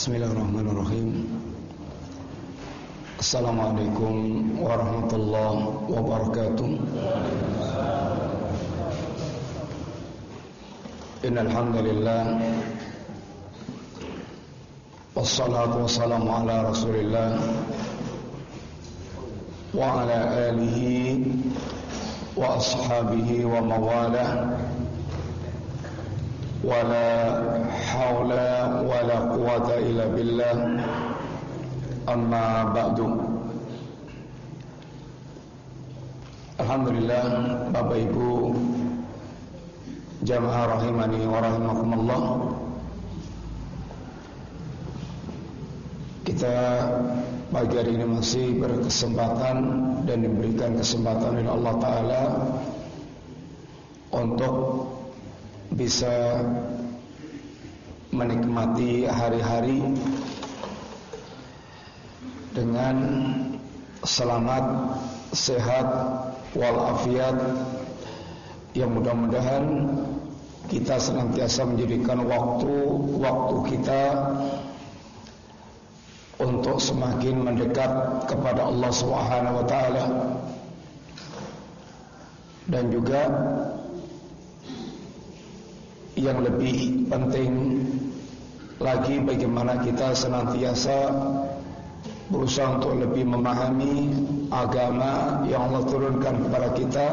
Bismillahirrahmanirrahim Assalamualaikum warahmatullahi wabarakatuh Innalhamdulillah Wassalatu wassalamu ala rasulillah Wa ala alihi Wa ashabihi wa mawalah ولا حول ولا قوة إلا بالله أما بعد Alhamdulillah Bapak Ibu Jamaah rahimani wa rahimakumullah Kita pagi hari ini masih berkesempatan dan diberikan kesempatan oleh Allah Ta'ala Untuk bisa menikmati hari-hari dengan selamat, sehat, walafiat. Yang mudah-mudahan kita senantiasa menjadikan waktu-waktu kita untuk semakin mendekat kepada Allah Subhanahu wa taala. Dan juga yang lebih penting lagi bagaimana kita senantiasa berusaha untuk lebih memahami agama yang Allah turunkan kepada kita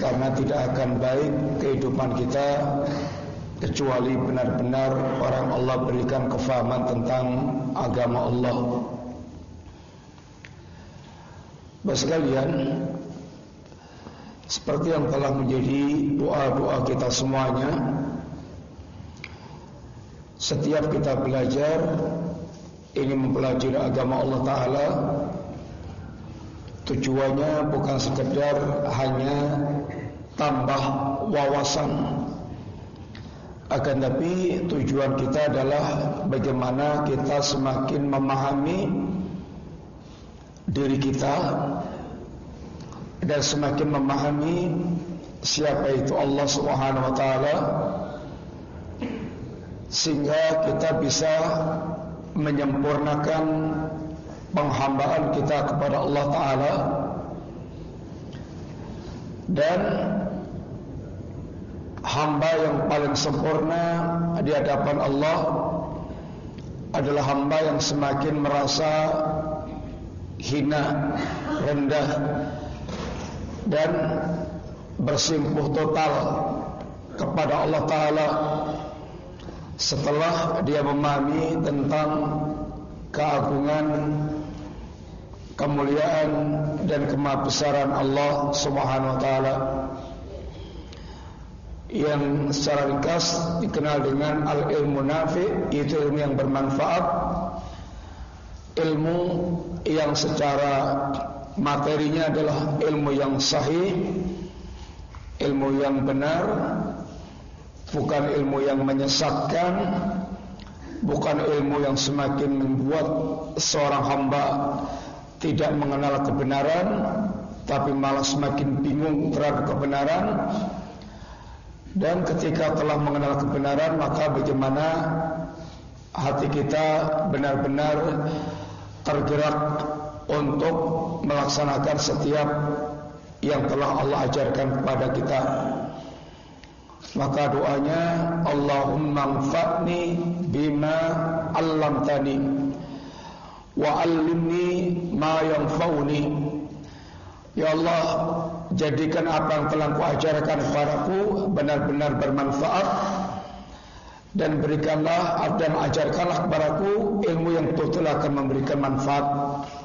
karena tidak akan baik kehidupan kita kecuali benar-benar orang Allah berikan kefahaman tentang agama Allah. Bapak sekalian, seperti yang telah menjadi doa-doa kita semuanya. Setiap kita belajar Ini mempelajari agama Allah Ta'ala. Tujuannya bukan sekedar hanya tambah wawasan. Akan tapi tujuan kita adalah bagaimana kita semakin memahami diri kita dan semakin memahami siapa itu Allah Subhanahu wa taala sehingga kita bisa menyempurnakan penghambaan kita kepada Allah taala. Dan hamba yang paling sempurna di hadapan Allah adalah hamba yang semakin merasa hina, rendah dan bersimpuh total kepada Allah Ta'ala setelah dia memahami tentang keagungan kemuliaan dan kemahabesaran Allah Subhanahu wa taala yang secara ringkas dikenal dengan al-ilmu nafi itu ilmu yang bermanfaat ilmu yang secara materinya adalah ilmu yang sahih, ilmu yang benar, bukan ilmu yang menyesatkan, bukan ilmu yang semakin membuat seorang hamba tidak mengenal kebenaran, tapi malah semakin bingung terhadap kebenaran. Dan ketika telah mengenal kebenaran, maka bagaimana hati kita benar-benar tergerak untuk melaksanakan setiap yang telah Allah ajarkan kepada kita. Maka doanya Allahumma anfa'ni bima 'allamtani wa 'allimni ma yanfa'uni. Ya Allah, jadikan apa yang telah Kau ajarkan kepadaku benar-benar bermanfaat dan berikanlah dan ajarkanlah kepadaku ilmu yang betul akan memberikan manfaat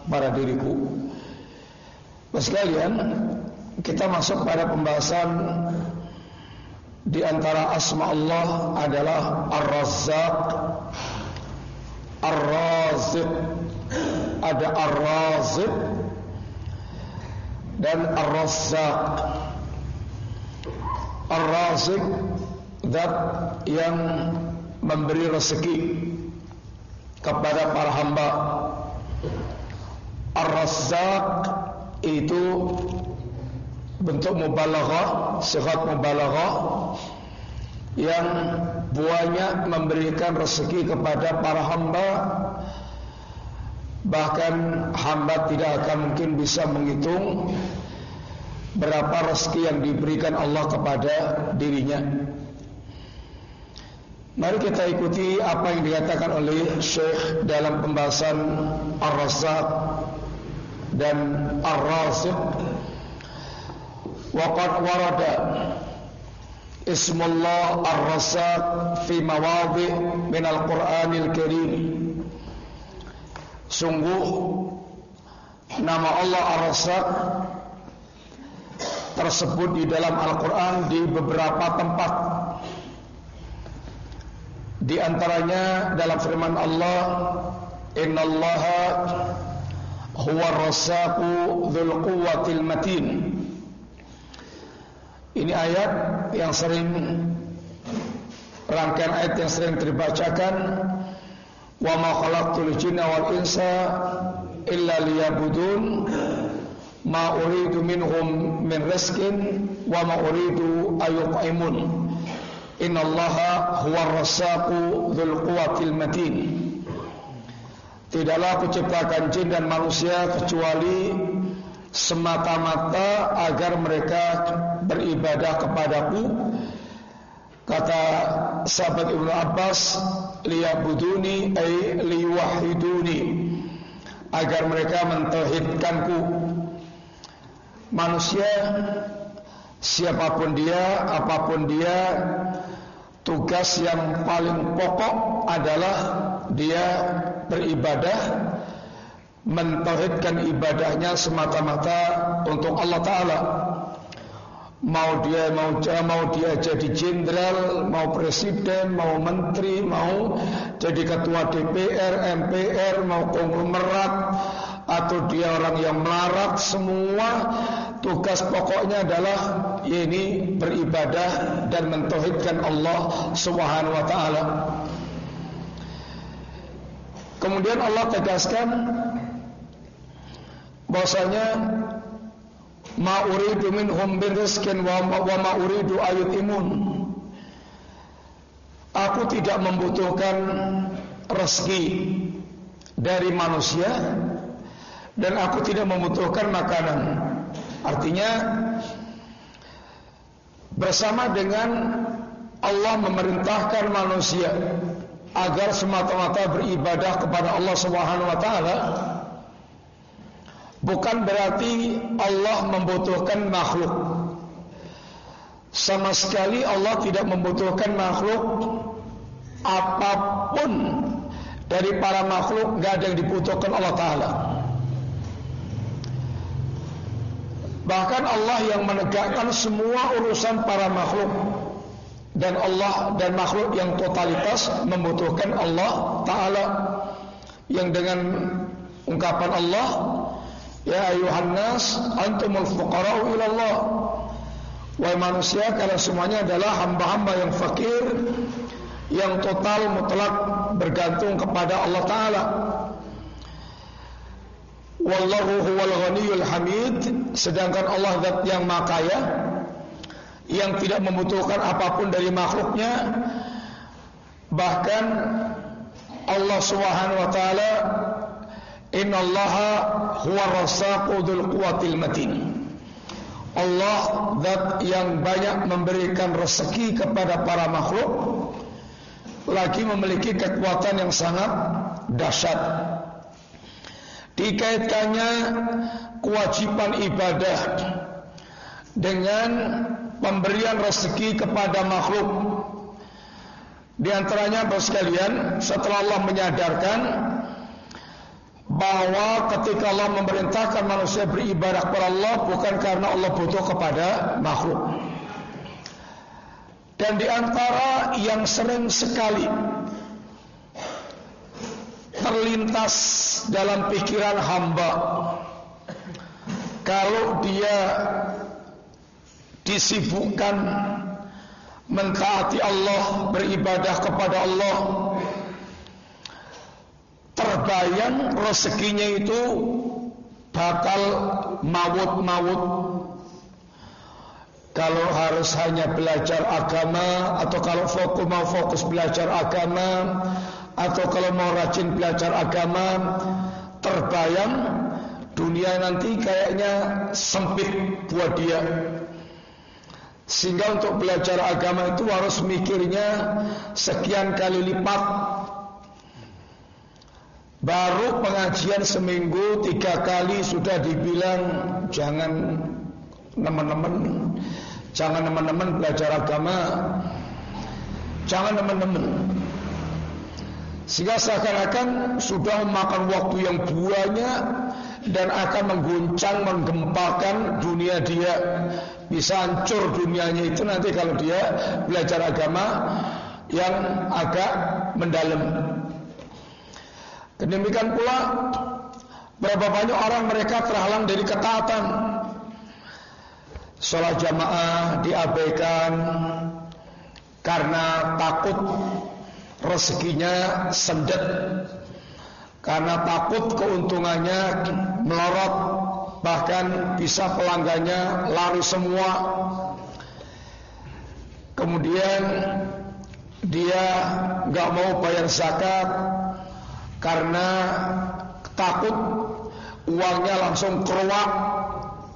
pada diriku. Sekalian, kita masuk pada pembahasan di antara asma Allah adalah Ar-Razzaq, Ar-Raziq. Ada Ar-Raziq dan Ar-Razzaq. Ar-Raziq zat yang memberi rezeki kepada para hamba. Ar-Razzaq itu bentuk mubalaghah, sigat mubalaghah yang banyak memberikan rezeki kepada para hamba. Bahkan hamba tidak akan mungkin bisa menghitung Berapa rezeki yang diberikan Allah kepada dirinya. Mari kita ikuti apa yang dikatakan oleh Syekh dalam pembahasan Ar-Razzaq dan Ar-Raziq Waqad warada Ismullah Ar-Razzaq fi mawadhi min Al-Qur'anil Karim Sungguh nama Allah Ar-Razzaq tersebut di dalam Al-Quran di beberapa tempat. Di antaranya dalam firman Allah, Inna Allah huwa rasaku dhul quwwatil matin. Ini ayat yang sering rangkaian ayat yang sering dibacakan wa ma khalaqtul jinna wal insa illa liyabudun. Ma uridu minhum min rizqin wa ma uridu ayuqaimun. Innallaha huwa rassaqu dzul quwwatil matin Tidaklah aku ciptakan jin dan manusia kecuali semata-mata agar mereka beribadah kepadaku Kata sahabat Ibnu Abbas, liyabuduni ay liwahiduni agar mereka mentauhidkanku. Manusia siapa pun dia, apa pun dia, tugas yang paling pokok adalah dia beribadah mentauhidkan ibadahnya semata-mata untuk Allah taala mau dia mau mau dia jadi jenderal, mau presiden, mau menteri, mau jadi ketua DPR, MPR, mau konglomerat atau dia orang yang melarat, semua tugas pokoknya adalah ini beribadah dan mentauhidkan Allah Subhanahu wa taala. Kemudian Allah tegaskan bahwasanya ma uridu bin rizkin wa ma uridu imun Aku tidak membutuhkan rezeki dari manusia dan aku tidak membutuhkan makanan. Artinya bersama dengan Allah memerintahkan manusia agar semata-mata beribadah kepada Allah Subhanahu wa taala Bukan berarti Allah membutuhkan makhluk. Sama sekali Allah tidak membutuhkan makhluk apa pun dari para makhluk gak ada yang dibutuhkan Allah Taala. Bahkan Allah yang menegakkan semua urusan para makhluk dan Allah dan makhluk yang totalitas membutuhkan Allah Taala yang dengan ungkapan Allah Ya ayuhan nas antumul fuqara'u ila Allah. Wahai manusia kalian semuanya adalah hamba-hamba yang fakir yang total mutlak bergantung kepada Allah taala. Wallahu huwal ghaniyul hamid sedangkan Allah zat yang makaya yang tidak membutuhkan apa pun dari makhluknya bahkan Allah Subhanahu wa taala Innallaha huwa rassaqu dzul quwwatil matin. Allah zat yang banyak memberikan rezeki kepada para makhluk lagi memiliki kekuatan yang sangat dahsyat. Dikaitkannya kewajiban ibadah dengan pemberian rezeki kepada makhluk. Di antaranya sekalian setelah Allah menyadarkan bahwa ketika Allah memerintahkan manusia beribadah kepada Allah bukan karena Allah butuh kepada makhluk. Dan di antara yang sering sekali terlintas dalam pikiran hamba kalau dia disibukkan. Mentaati Allah, beribadah kepada Allah, terbayang rezekinya itu bakal maut-maut kalau harus hanya belajar agama atau kalau fokus mau fokus belajar agama atau kalau mau rajin belajar agama terbayang dunia nanti kayaknya sempit buat dia sehingga untuk belajar agama itu harus mikirnya sekian kali lipat. Baru pengajian seminggu tiga kali sudah dibilang jangan teman-teman Jangan teman-teman belajar agama. Jangan teman-teman. Sehingga seakan-akan sudah memakan waktu yang banyak Dan akan mengguncang, menggempakan dunia dia Bisa hancur dunianya itu nanti kalau dia belajar agama Yang agak mendalam. Demikian pula Berapa banyak orang mereka terhalang dari ketaatan. Sholat jamaah diabaikan Karena takut rezekinya sendet Karena takut keuntungannya melorot Bahkan bisa pelanggannya lari semua. Kemudian dia nggak mau bayar zakat karena takut uangnya langsung keruak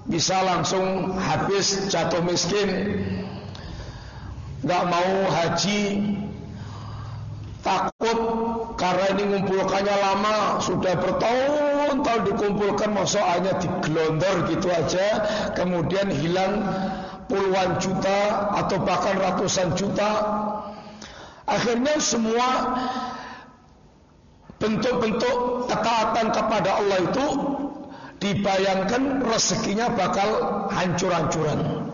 bisa langsung habis jatuh miskin nggak mau haji. Takut karena ini ngumpulkannya lama sudah bertahun-tahun dikumpulkan hanya digelondor gitu aja kemudian hilang puluhan juta atau bahkan ratusan juta akhirnya semua bentuk-bentuk ketaatan kepada Allah itu dibayangkan rezekinya bakal hancur-hancuran.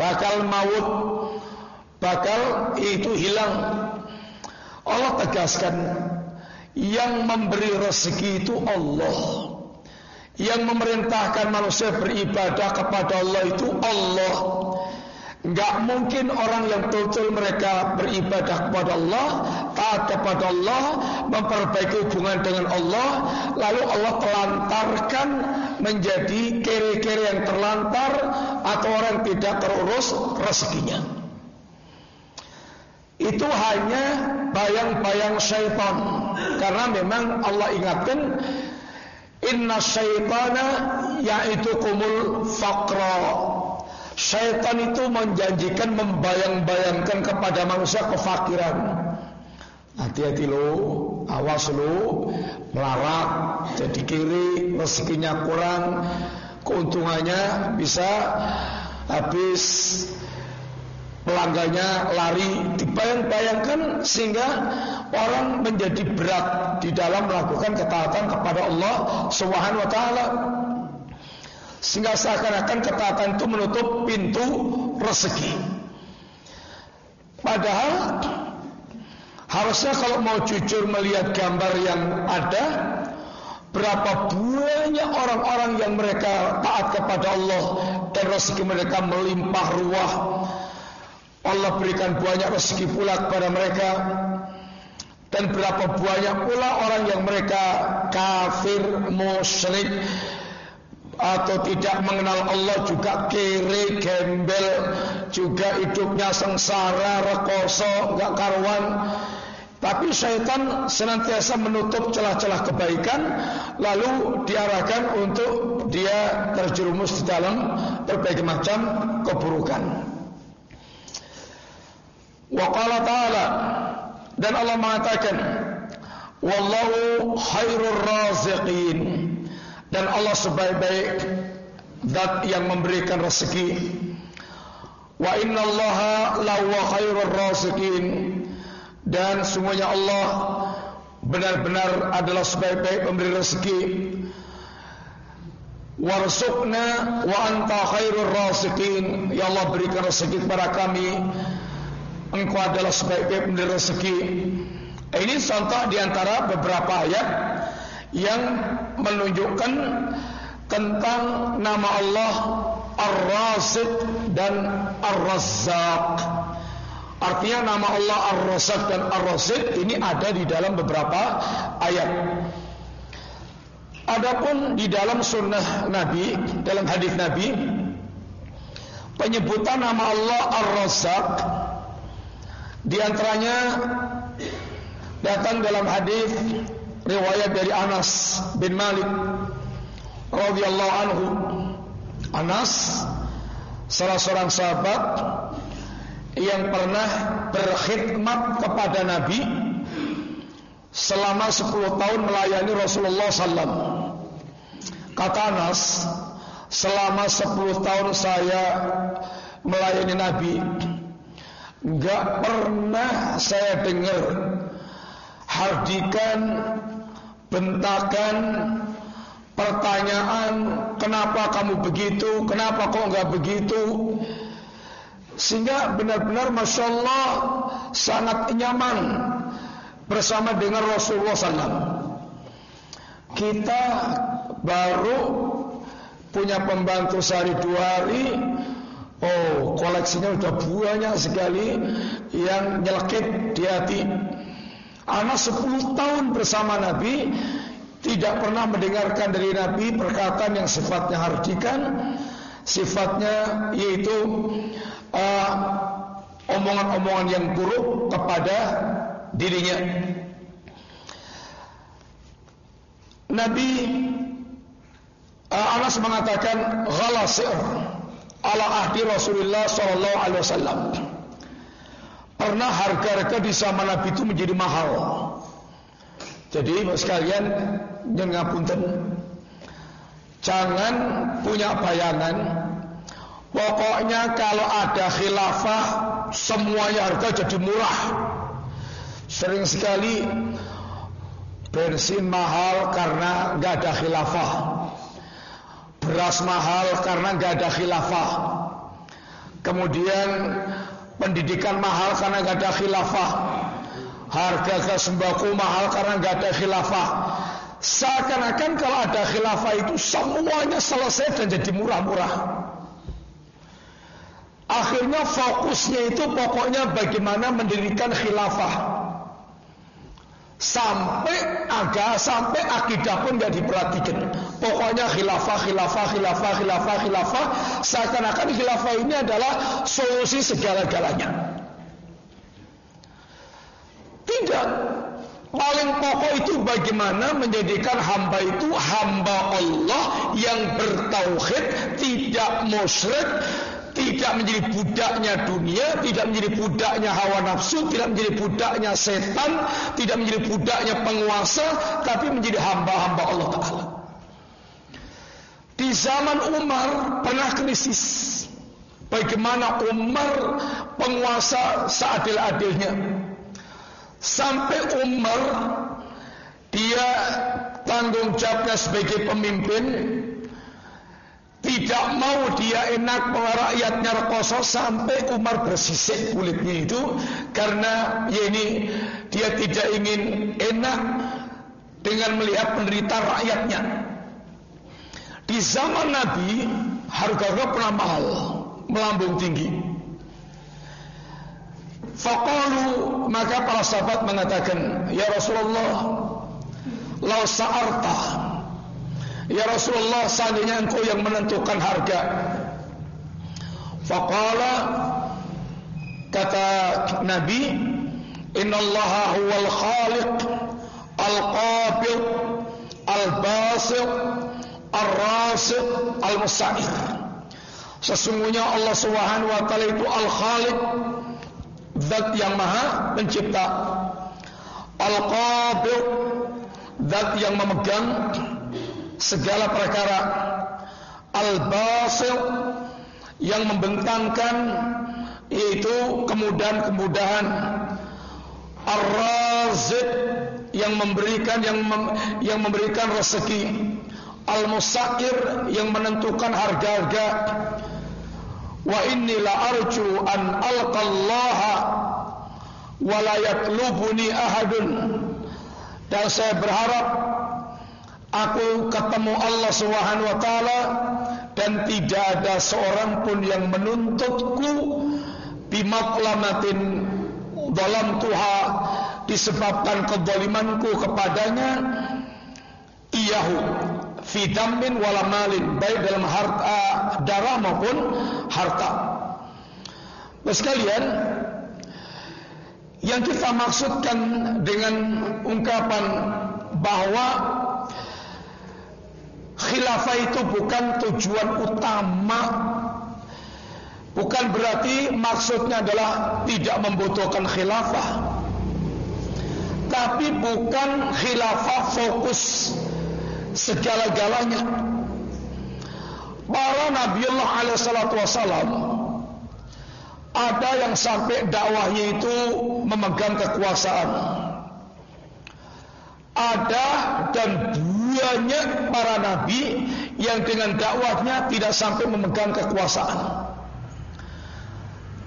Bakal maut, bakal itu hilang. Allah tegaskan yang memberi rezeki itu Allah. Yang memerintahkan manusia beribadah kepada Allah itu Allah. Enggak mungkin orang yang betul mereka beribadah kepada Allah, taat kepada Allah, memperbaiki hubungan dengan Allah, lalu Allah telantarkan menjadi kere-kere yang terlantar atau orang tidak terurus rezekinya. Itu hanya bayang-bayang syaitan. Karena memang Allah ingatkan Inna syaitana yaitu kumul faqra Syaitan itu menjanjikan membayang-bayangkan kepada manusia kefakiran. Hati-hati lo, awas lo, melarat, jadi kiri, rezekinya kurang, keuntungannya bisa habis pelanggannya lari dibayang-bayangkan sehingga orang menjadi berat di dalam melakukan ketaatan kepada Allah Subhanahu wa taala. Sehingga seakan-akan ketaatan itu menutup pintu rezeki. Padahal harusnya kalau mau jujur melihat gambar yang ada, berapa banyak orang-orang yang mereka taat kepada Allah dan rezeki mereka melimpah ruah. Allah berikan banyak rezeki pula kepada mereka dan berapa banyak pula orang yang mereka kafir, musyrik, atau tidak mengenal Allah juga kere, gembel, juga hidupnya sengsara, rekoso, enggak karuan. Tapi syaitan senantiasa menutup celah-celah kebaikan lalu diarahkan untuk dia terjerumus di dalam berbagai macam keburukan. Wa qala ta'ala. Dan Allah mengatakan wallahu khairur raziqin. Dan Allah sebaik-baik zat yang memberikan rezeki. Wa inna allaha lahu khairur raziqin. Dan semuanya Allah benar-benar adalah sebaik-baik pemberi rezeki. Warzuqna wa anta ya Allah berikan rezeki kepada kami engkau adalah sebaik-baik pemberi rezeki ini contoh di antara beberapa ayat yang menunjukkan tentang nama Allah Ar-Rasid dan Ar-Razzaq. Artinya nama Allah Ar-Razzaq dan Ar-Rasid ini ada di dalam beberapa ayat. Adapun di dalam sunnah Nabi, dalam hadis Nabi, penyebutan nama Allah Ar-Razzaq di antaranya datang dalam hadis riwayat dari Anas bin Malik radhiyallahu anhu. Anas salah seorang sahabat yang pernah berkhidmat kepada Nabi selama 10 tahun melayani Rasulullah sallam. Kata Anas, selama 10 tahun saya melayani Nabi, enggak pernah saya dengar hardikan, bentakan, pertanyaan, kenapa kamu begitu, kenapa kok enggak begitu. Sehingga benar-benar Masya Allah sangat nyaman bersama dengan Rasulullah SAW. Kita baru punya pembantu sehari dua hari, oh koleksinya udah banyak sekali yang nyelekit di hati. Anak 10 tahun bersama Nabi tidak pernah mendengarkan dari Nabi perkataan yang sifatnya hardikan, sifatnya yaitu uh, omongan-omongan yang buruk kepada dirinya. Nabi uh, Anas mengatakan ghalasir ala ahdi Rasulullah sallallahu alaihi wasallam. Pernah harga-harga di zaman Nabi itu menjadi mahal. Jadi sekalian jangan ngapunten. Jangan punya bayangan Pokoknya kalau ada khilafah Semuanya harga jadi murah Sering sekali Bensin mahal karena nggak ada khilafah Beras mahal karena nggak ada khilafah. Kemudian pendidikan mahal karena nggak ada khilafah. Harga sembako mahal karena nggak ada khilafah. Seakan-akan kalau ada khilafah itu semuanya selesai dan jadi murah-murah. Akhirnya fokusnya itu pokoknya bagaimana mendirikan khilafah Sampai agak sampai akidah pun nggak diperhatikan. Pokoknya khilafah, khilafah, khilafah, khilafah, khilafah. Seakan-akan khilafah ini adalah solusi segala-galanya. Tidak. Paling pokok itu bagaimana menjadikan hamba itu hamba Allah yang bertauhid, tidak musyrik, tidak menjadi budaknya dunia, tidak menjadi budaknya hawa nafsu, tidak menjadi budaknya setan, tidak menjadi budaknya penguasa, tapi menjadi hamba-hamba Allah Taala. Di zaman Umar pernah krisis. Bagaimana Umar penguasa seadil-adilnya. Sampai Umar dia tanggung jawabnya sebagai pemimpin tidak mau dia enak rakyatnya rekoso sampai Umar bersisik kulitnya itu karena ya ini dia tidak ingin enak dengan melihat penderitaan rakyatnya. Di zaman Nabi harga-harga pernah mahal, melambung tinggi. Faqalu maka para sahabat mengatakan, "Ya Rasulullah, lau sa'arta Ya Rasulullah seandainya engkau yang menentukan harga. Faqala Kata Nabi Innallaha huwal khaliq Al-qabid Al-basid Al-rasid Al-musair Sesungguhnya Allah Subhanahu wa taala itu Al-Khaliq Zat yang maha pencipta. Al-Qabid Zat yang memegang segala perkara. Al-basil yang membentangkan yaitu kemudahan-kemudahan. Ar-razid yang memberikan yang mem, yang memberikan rezeki. Al-musair yang menentukan harga-harga. Wa inni la arju an alqallaha wa la yatlubuni ahadun. Dan saya berharap Aku ketemu Allah Subhanahu wa taala dan tidak ada seorang pun yang menuntutku bimaklamatin dalam tuha disebabkan kezalimanku kepadanya iyahu fi damin wala malin baik dalam harta darah maupun harta. Sekalian yang kita maksudkan dengan ungkapan bahwa khilafah itu bukan tujuan utama. Bukan berarti maksudnya adalah tidak membutuhkan khilafah. Tapi bukan khilafah fokus segala-galanya. Para Nabiullah alaihi salatu wasallam ada yang sampai dakwahnya itu memegang kekuasaan. Ada dan banyak para nabi yang dengan dakwahnya tidak sampai memegang kekuasaan.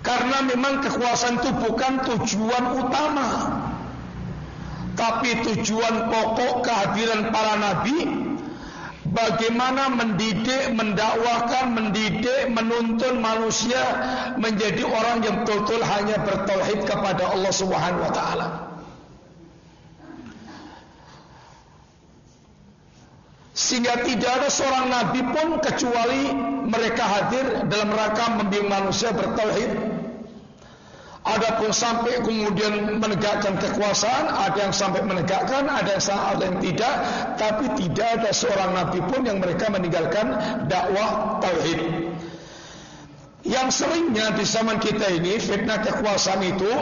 Karena memang kekuasaan itu bukan tujuan utama. Tapi tujuan pokok kehadiran para nabi bagaimana mendidik, mendakwahkan, mendidik, menuntun manusia menjadi orang yang betul-betul hanya bertauhid kepada Allah Subhanahu wa taala. Sehingga tidak ada seorang nabi pun kecuali mereka hadir dalam rangka membimbing manusia bertauhid. Adapun sampai kemudian menegakkan kekuasaan, ada yang sampai menegakkan, ada yang ada yang tidak, tapi tidak ada seorang nabi pun yang mereka meninggalkan dakwah tauhid. Yang seringnya di zaman kita ini fitnah kekuasaan itu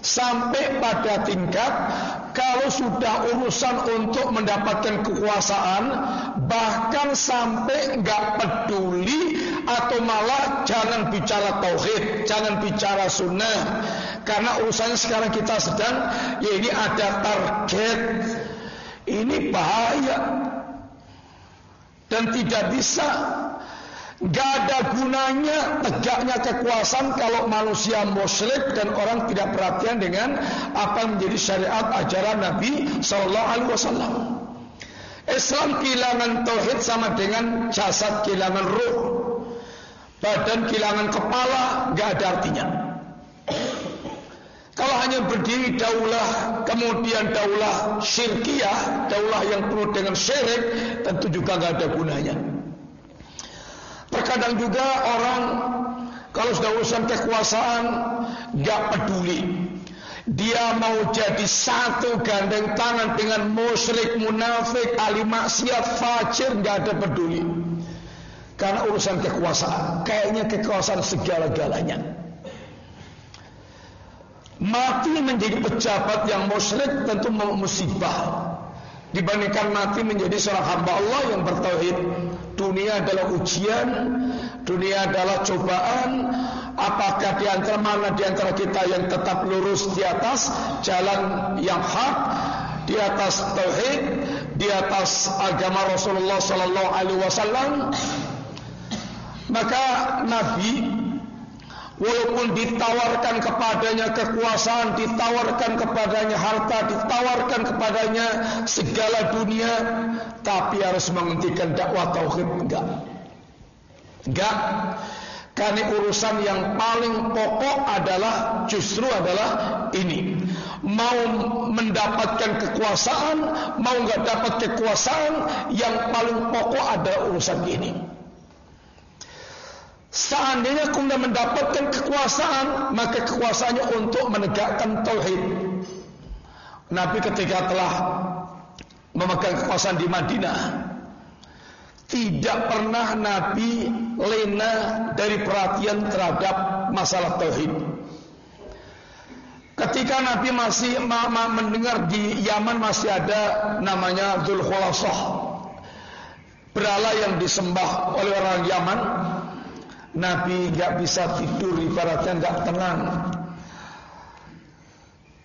sampai pada tingkat kalau sudah urusan untuk mendapatkan kekuasaan bahkan sampai nggak peduli atau malah jangan bicara tauhid, jangan bicara sunnah. Karena urusannya sekarang kita sedang ya ini ada target. Ini bahaya. Dan tidak bisa Gak ada gunanya tegaknya kekuasaan kalau manusia musyrik dan orang tidak perhatian dengan apa yang menjadi syariat ajaran Nabi Sallallahu Alaihi Wasallam. Islam kehilangan tauhid sama dengan jasad kehilangan ruh, badan kehilangan kepala, gak ada artinya. Kalau hanya berdiri daulah, kemudian daulah syirkiyah, daulah yang penuh dengan syirik, tentu juga gak ada gunanya. Terkadang juga orang kalau sudah urusan kekuasaan nggak peduli. Dia mau jadi satu gandeng tangan dengan musyrik, munafik, ahli maksiat, fajir, nggak ada peduli. Karena urusan kekuasaan, kayaknya kekuasaan segala-galanya. Mati menjadi pejabat yang musyrik tentu musibah dibandingkan mati menjadi seorang hamba Allah yang bertauhid. Dunia adalah ujian, dunia adalah cobaan. Apakah di antara mana di antara kita yang tetap lurus di atas jalan yang hak, di atas tauhid, di atas agama Rasulullah sallallahu alaihi wasallam? Maka Nabi Walaupun ditawarkan kepadanya kekuasaan, ditawarkan kepadanya harta, ditawarkan kepadanya segala dunia, tapi harus menghentikan dakwah tauhid enggak. Enggak. Karena urusan yang paling pokok adalah justru adalah ini. Mau mendapatkan kekuasaan, mau enggak dapat kekuasaan, yang paling pokok adalah urusan ini. Seandainya kemudian mendapatkan kekuasaan, maka kekuasaannya untuk menegakkan tauhid. Nabi ketika telah memegang kekuasaan di Madinah, tidak pernah Nabi lena dari perhatian terhadap masalah tauhid. Ketika Nabi masih mendengar di Yaman masih ada namanya Dzul Khulasah. Berala yang disembah oleh orang Yaman Nabi nggak bisa tidur ibaratnya nggak tenang.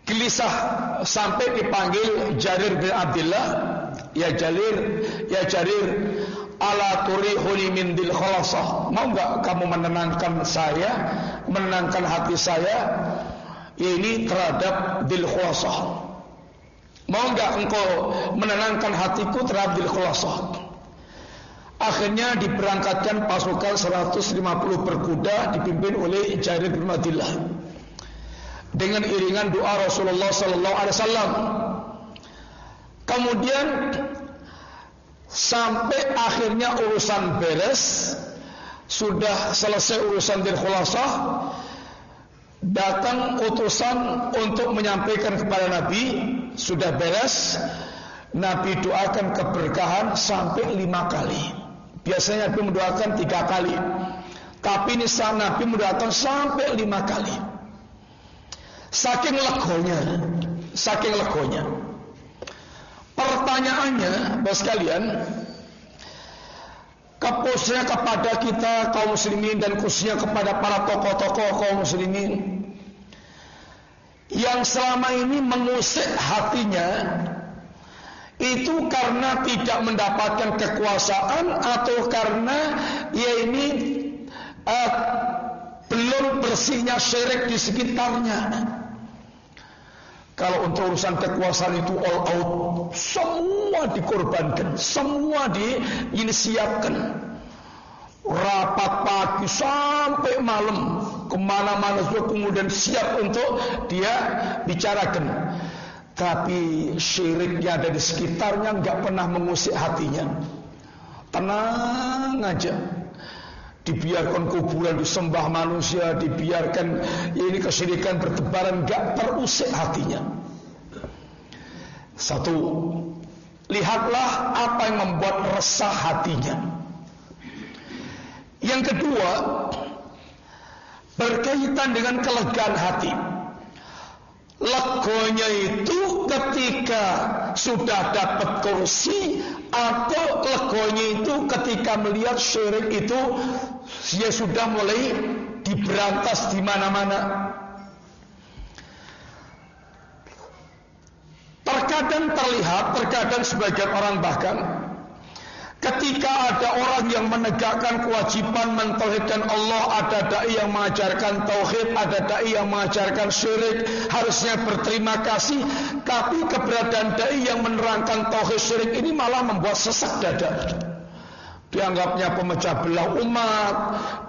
Gelisah sampai dipanggil Jarir bin Abdullah, ya Jarir, ya Jarir, ala turihuli min dil khalasah. Mau nggak kamu menenangkan saya, menenangkan hati saya? Ini terhadap dil khalasah. Mau nggak engkau menenangkan hatiku terhadap dil khalasah? Akhirnya diberangkatkan pasukan 150 berkuda dipimpin oleh Jarir bin Abdullah dengan iringan doa Rasulullah sallallahu alaihi wasallam. Kemudian sampai akhirnya urusan beres sudah selesai urusan khulasah datang utusan untuk menyampaikan kepada Nabi sudah beres Nabi doakan keberkahan sampai lima kali biasanya Nabi mendoakan tiga kali. Tapi ini Nabi mendoakan sampai lima kali. Saking legonya saking legonya. Pertanyaannya bos kalian khususnya kepada kita kaum muslimin dan khususnya kepada para tokoh-tokoh kaum muslimin yang selama ini mengusik hatinya itu karena tidak mendapatkan kekuasaan atau karena ya ini uh, belum bersihnya syirik di sekitarnya. Kalau untuk urusan kekuasaan itu all out, semua dikorbankan, semua diinisiatkan. Rapat pagi sampai malam, ke mana-mana kemudian siap untuk dia bicarakan. Tapi syiriknya ada di sekitarnya nggak pernah mengusik hatinya. Tenang aja. Dibiarkan kuburan disembah manusia, dibiarkan ini kesyirikan bertebaran nggak terusik hatinya. Satu, lihatlah apa yang membuat resah hatinya. Yang kedua, berkaitan dengan kelegaan hati. Legonya itu ketika sudah dapat kursi atau legonya itu ketika melihat syirik itu dia sudah mulai diberantas di mana-mana. Terkadang terlihat, terkadang sebagian orang bahkan Ketika ada orang yang menegakkan kewajiban mentauhidkan Allah, ada dai yang mengajarkan tauhid, ada dai yang mengajarkan syirik, harusnya berterima kasih. Tapi keberadaan dai yang menerangkan tauhid syirik ini malah membuat sesak dada. Dianggapnya pemecah belah umat,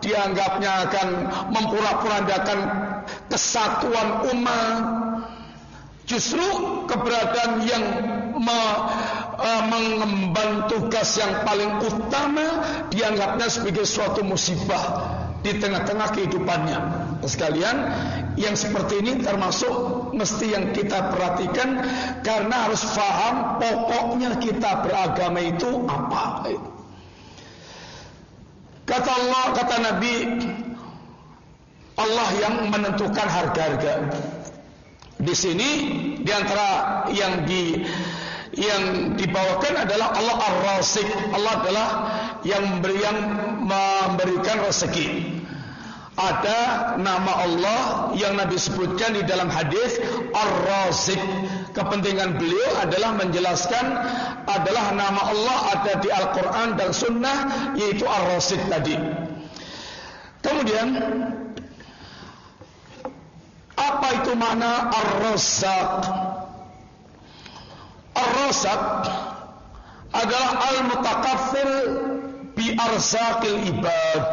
dianggapnya akan mempura-purandakan kesatuan umat. Justru keberadaan yang uh, mengemban tugas yang paling utama dianggapnya sebagai suatu musibah di tengah-tengah kehidupannya. Sekalian, yang seperti ini termasuk mesti yang kita perhatikan karena harus faham pokoknya kita beragama itu apa. Kata Allah, kata Nabi, Allah yang menentukan harga-harga. Di sini di antara yang di yang dibawakan adalah Allah Ar-Razik. Allah adalah yang memberi yang memberikan rezeki. Ada nama Allah yang Nabi sebutkan di dalam hadis Ar-Razik. Kepentingan beliau adalah menjelaskan adalah nama Allah ada di Al-Quran dan Sunnah yaitu Ar-Razik tadi. Kemudian apa itu makna Ar-Razzaq? Ar-Razzaq adalah al-mutakaffil bi arzaqil ibad.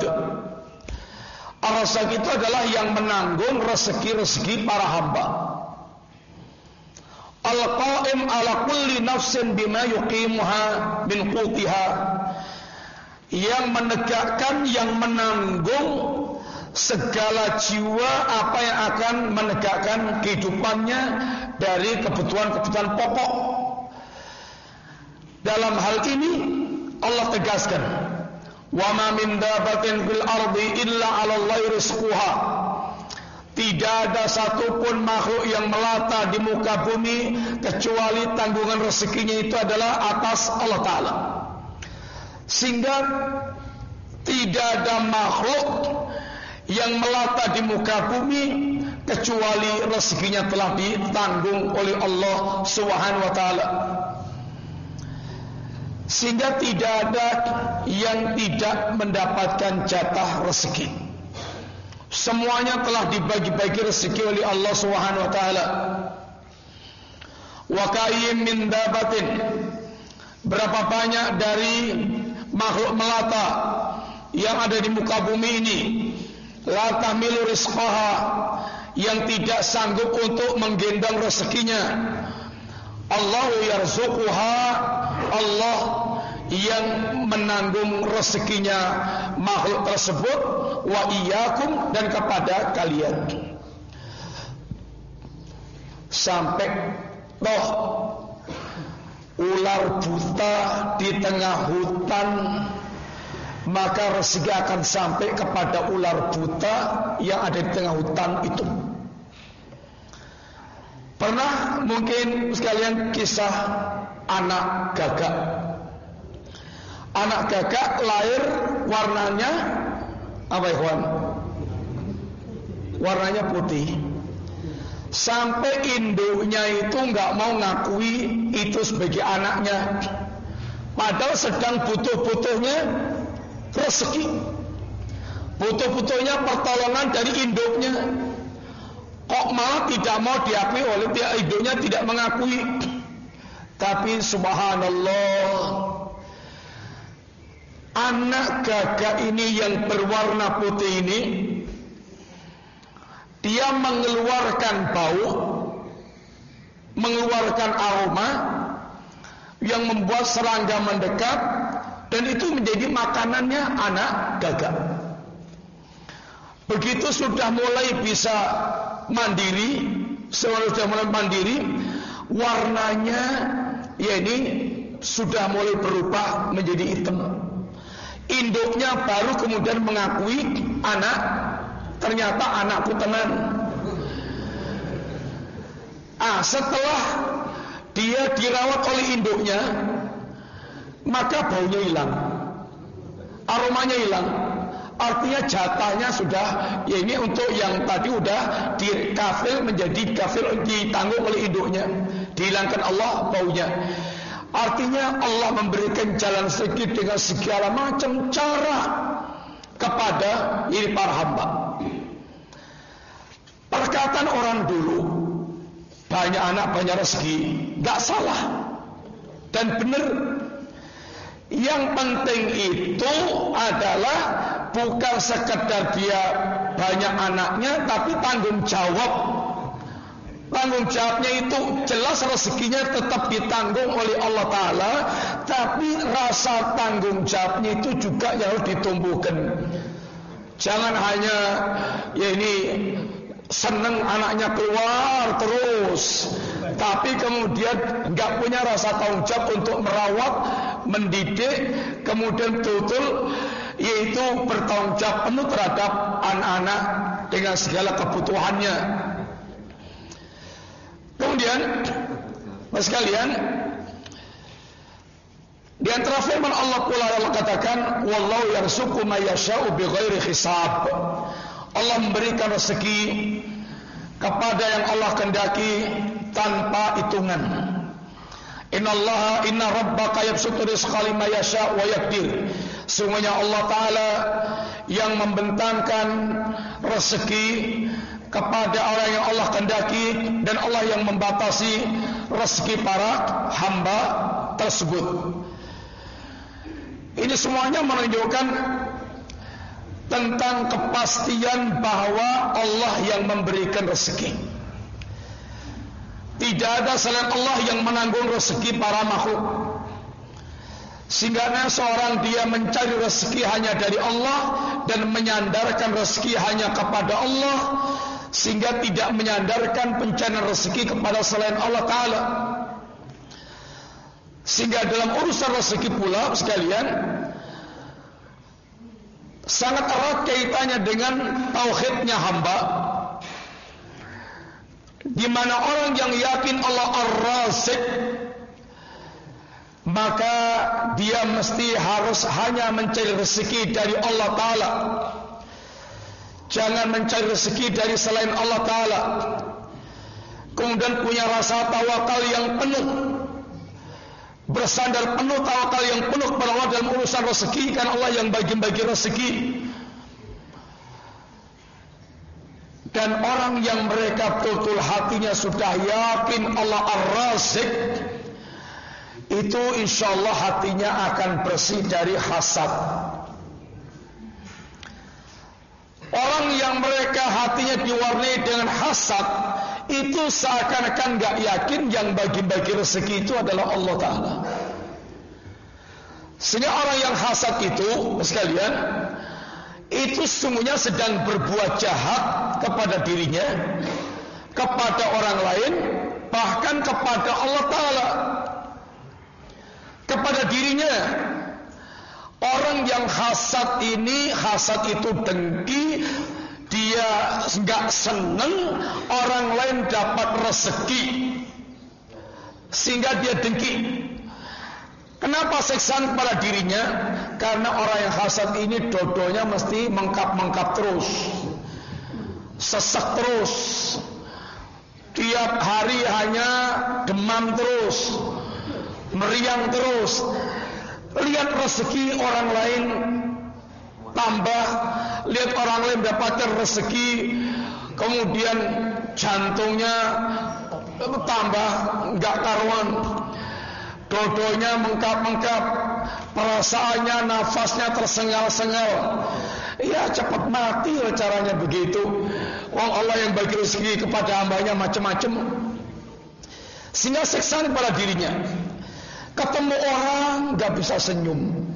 Ar-Razzaq itu adalah yang menanggung rezeki-rezeki para hamba. Al-Qaim ala kulli nafsin bima yuqimuha min qutiha. Yang menegakkan, yang menanggung segala jiwa apa yang akan menegakkan kehidupannya dari kebutuhan-kebutuhan pokok. Dalam hal ini Allah tegaskan, "Wa ma min dabatin fil ardi illa 'ala Allahi rizquha." Tidak ada satupun makhluk yang melata di muka bumi kecuali tanggungan rezekinya itu adalah atas Allah Ta'ala. Sehingga tidak ada makhluk yang melata di muka bumi kecuali rezekinya telah ditanggung oleh Allah Subhanahu wa taala. Sehingga tidak ada yang tidak mendapatkan jatah rezeki. Semuanya telah dibagi-bagi rezeki oleh Allah Subhanahu wa taala. Wa min dabatin. Berapa banyak dari makhluk melata yang ada di muka bumi ini? La tahmilu rizqaha. Yang tidak sanggup untuk menggendong rezekinya. Allah yarzuquha. Allah yang menanggung rezekinya makhluk tersebut wa iyyakum dan kepada kalian. Sampai toh ular buta di tengah hutan maka rezeki akan sampai kepada ular buta yang ada di tengah hutan itu. Pernah mungkin sekalian kisah anak gagak anak gagak lahir warnanya apa ikhwan warnanya putih Sampai induknya itu nggak mau ngakui itu sebagai anaknya. Padahal sedang butuh-butuhnya rezeki. Butuh-butuhnya pertolongan dari induknya. Kok malah tidak mau diakui oleh pihak induknya tidak mengakui. Tapi subhanallah Anak gagak ini yang berwarna putih ini dia mengeluarkan bau, mengeluarkan aroma yang membuat serangga mendekat dan itu menjadi makanannya anak gagak. Begitu sudah mulai bisa mandiri, sudah mulai mandiri, warnanya ya ini sudah mulai berubah menjadi hitam. Induknya baru kemudian mengakui anak Ternyata anakku tenan. Ah, setelah dia dirawat oleh induknya, maka baunya hilang. Aromanya hilang. Artinya jatahnya sudah ya ini untuk yang tadi udah di kafir menjadi kafir ditanggung oleh induknya. Dihilangkan Allah baunya. Artinya Allah memberikan jalan sedikit dengan segala macam cara kepada ini para hamba. Perkataan orang dulu banyak anak banyak rezeki, nggak salah dan benar. Yang penting itu adalah bukan sekedar dia banyak anaknya, tapi tanggung jawab. Tanggung jawabnya itu jelas rezekinya tetap ditanggung oleh Allah Ta'ala Tapi rasa tanggung jawabnya itu juga yang harus ditumbuhkan. Jangan hanya ya ini seneng anaknya keluar terus tapi kemudian nggak punya rasa tanggung jawab untuk merawat mendidik kemudian tutul yaitu bertanggung jawab penuh terhadap anak-anak dengan segala kebutuhannya kemudian mas kalian di antara firman Allah pula Allah katakan wallahu yarsuqu may yasha'u bighairi hisab Allah memberikan rezeki kepada yang Allah kendaki tanpa hitungan. Innallaha inna rabbaka yabsutu rizqa liman yasha wa yaqdir. Sungguhnya Allah taala yang membentangkan rezeki kepada orang yang Allah kendaki dan Allah yang membatasi rezeki para hamba tersebut. Ini semuanya menunjukkan tentang kepastian bahwa Allah yang memberikan rezeki. Tidak ada selain Allah yang menanggung rezeki para makhluk. Sehingga seorang dia mencari rezeki hanya dari Allah dan menyandarkan rezeki hanya kepada Allah sehingga tidak menyandarkan pencarian rezeki kepada selain Allah Taala. Sehingga dalam urusan rezeki pula sekalian sangat erat kaitannya dengan tauhidnya hamba di mana orang yang yakin Allah Ar-Razik maka dia mesti harus hanya mencari rezeki dari Allah Ta'ala jangan mencari rezeki dari selain Allah Ta'ala. Kemudian punya rasa tawakal yang penuh. Bersandar penuh tawakal yang penuh kepada Allah dalam urusan rezeki kan Allah yang bagi-bagi rezeki. Dan orang yang mereka betul-betul hatinya sudah yakin Allah ar-razik itu insya Allah hatinya akan bersih dari hasad orang yang mereka hatinya diwarnai dengan hasad itu seakan-akan gak yakin yang bagi-bagi rezeki itu adalah Allah Ta'ala. Sehingga orang yang hasad itu, sekalian, itu sesungguhnya sedang berbuat jahat kepada dirinya, kepada orang lain, bahkan kepada Allah Ta'ala. Kepada dirinya. Orang yang hasad ini, hasad itu dengki, dia nggak seneng orang lain dapat rezeki. Sehingga dia dengki. Kenapa siksaan kepada dirinya? Karena orang yang hasad ini dodonya mesti mengkap-mengkap terus. Sesak terus. Tiap hari hanya demam terus. Meriang terus. Lihat rezeki orang lain tambah. Lihat orang lain dapatkan rezeki. Kemudian jantungnya tambah nggak karuan dodonya mengkap-mengkap, perasaannya, nafasnya tersengal-sengal. Ya cepat mati caranya begitu. Wong Allah yang bagi rezeki kepada hambanya macam-macam. Sehingga seksaan pada dirinya. Ketemu orang nggak bisa senyum.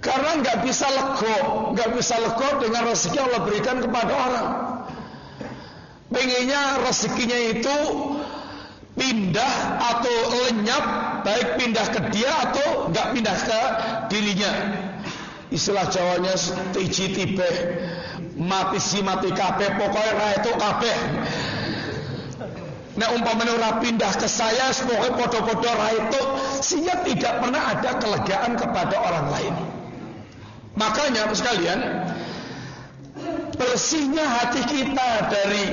Karena nggak bisa lego, nggak bisa lego dengan rezeki Allah berikan kepada orang. Pengennya rezekinya itu pindah atau lenyap baik pindah ke dia atau nggak pindah ke dirinya istilah Jawanya tiji tipe mati si mati kape pokoknya itu kape Nah umpamanya ora pindah ke saya pokoknya podo-podo itu sehingga tidak pernah ada kelegaan kepada orang lain. Makanya sekalian bersihnya hati kita dari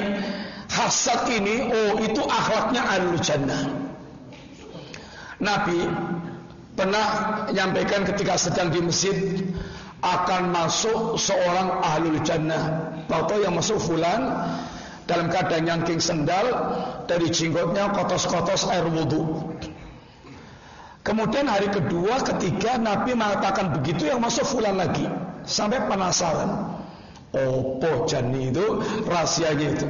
hasad ini oh itu akhlaknya ahlul jannah Nabi pernah menyampaikan ketika sedang di masjid akan masuk seorang ahlul jannah tahu yang masuk fulan dalam keadaan nyangking sendal dari jenggotnya kotos-kotos air wudhu kemudian hari kedua ketiga Nabi mengatakan begitu yang masuk fulan lagi. Sampai penasaran. Oh jani itu rahasianya itu.